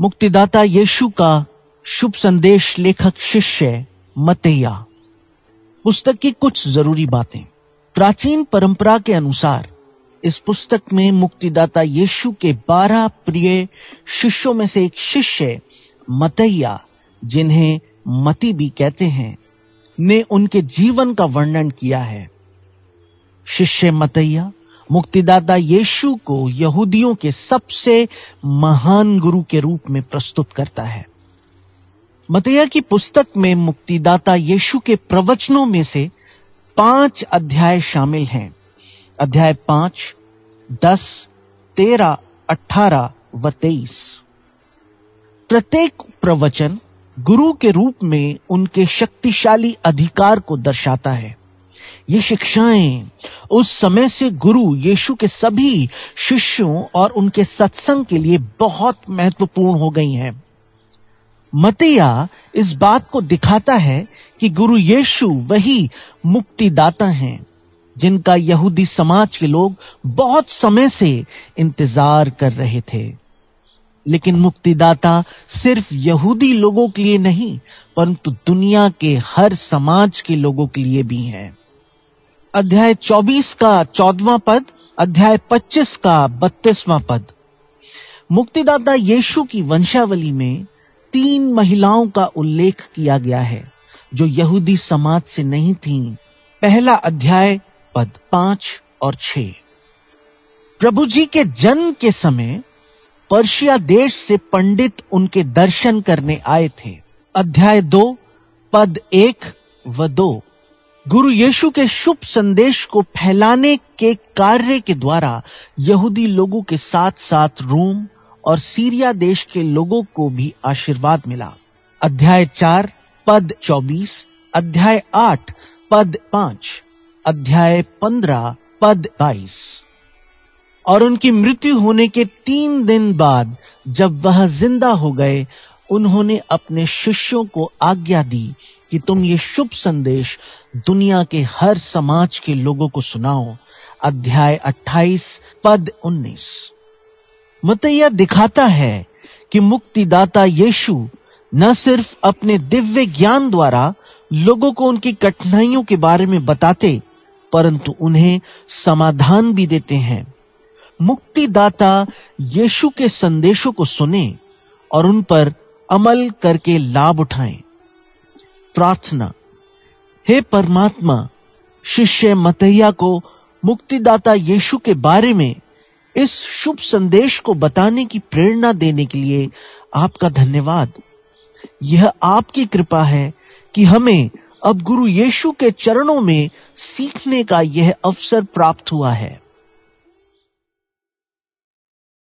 मुक्तिदाता यीशु का शुभ संदेश लेखक शिष्य मतैया पुस्तक की कुछ ज़रूरी बातें। प्राचीन परंपरा के अनुसार, इस पुस्तक में मुक्तिदाता यीशु के बारह प्रिय शिष्यों में से एक शिष्य मतैया जिन्हें मती भी कहते हैं, ने उनके जीवन का वर्णन किया है। शिष्य मतैया मुक्तिदाता यीशु को यहूदियों के सबसे महान गुरु के रूप में प्रस्तुत करता है। मतैया की पुस्तक में मुक्तिदाता यीशु के प्रवचनों में से पाँच अध्याय शामिल हैं। अध्याय पाँच, दस, तेरह, अठारह व तेईस। प्रत्येक प्रवचन गुरु के रूप में उनके शक्तिशाली अधिकार को दर्शाता है। ये शिक्षाएँ, उस समय से गुरु यीशु के सभी शिष्यों और उनके सत्संग के लिए बहुत महत्वपूर्ण हो गई हैं। मतिया इस बात को दिखाता है कि गुरु यीशु वही मुक्तिदाता हैं, जिनका यहूदी समाज के लोग बहुत समय से इंतज़ार कर रहे थे। लेकिन मुक्तिदाता सिर्फ़ यहूदी लोगों के लिए नहीं, परंतु दुनिया के हर समाज के लोगों के लिए भी है। अध्याय 24 का चौदवा पद, अध्याय 25 का बत्तीसवां पद। मुक्तिदाता यीशु की वंशावली में तीन महिलाओं का उल्लेख किया गया है, जो यहूदी समाज से नहीं थीं। पहला अध्याय पद पाँच और छ प्रभु जी के जन्म के समय पर्शिया देश से पंडित उनके दर्शन करने आए थे। अध्याय दो, पद एक व दो। गुरु यीशु के शुभ संदेश को फैलाने के कार्य के द्वारा यहूदी लोगों के साथ साथ रोम और सीरिया देश के लोगों को भी आशीर्वाद मिला। अध्याय चार, पद चौबीस, अध्याय आठ, पद पाँच, अध्याय पंद्रह, पद बाईस। और उनकी मृत्यु होने के तीन दिन बाद जब वह ज़िंदा हो गए उन्होंने अपने शिष्यों को आज्ञा दी कि तुम ये शुभ संदेश दुनिया के हर समाज के लोगों को सुनाओ। अध्याय 28 पद 19 मतैया दिखाता है कि मुक्तिदाता यीशु न सिर्फ़ अपने दिव्य ज्ञान द्वारा लोगों को उनकी कठिनाइयों के बारे में बताते, परंतु उन्हें समाधान भी देते हैं। मुक्तिदाता यीशु के संदेशों को सुने और उन पर अमल करके लाभ उठाएँ। प्रार्थना, हे परमात्मा, शिष्य मतैया को, मुक्तिदाता यीशु के बारे में, इस शुभ संदेश को बताने की प्रेरणा देने के लिए आपका धन्यवाद। यह आपकी कृपा है कि हमें अब गुरु यीशु के चरणों में सीखने का यह अवसर प्राप्त हुआ है।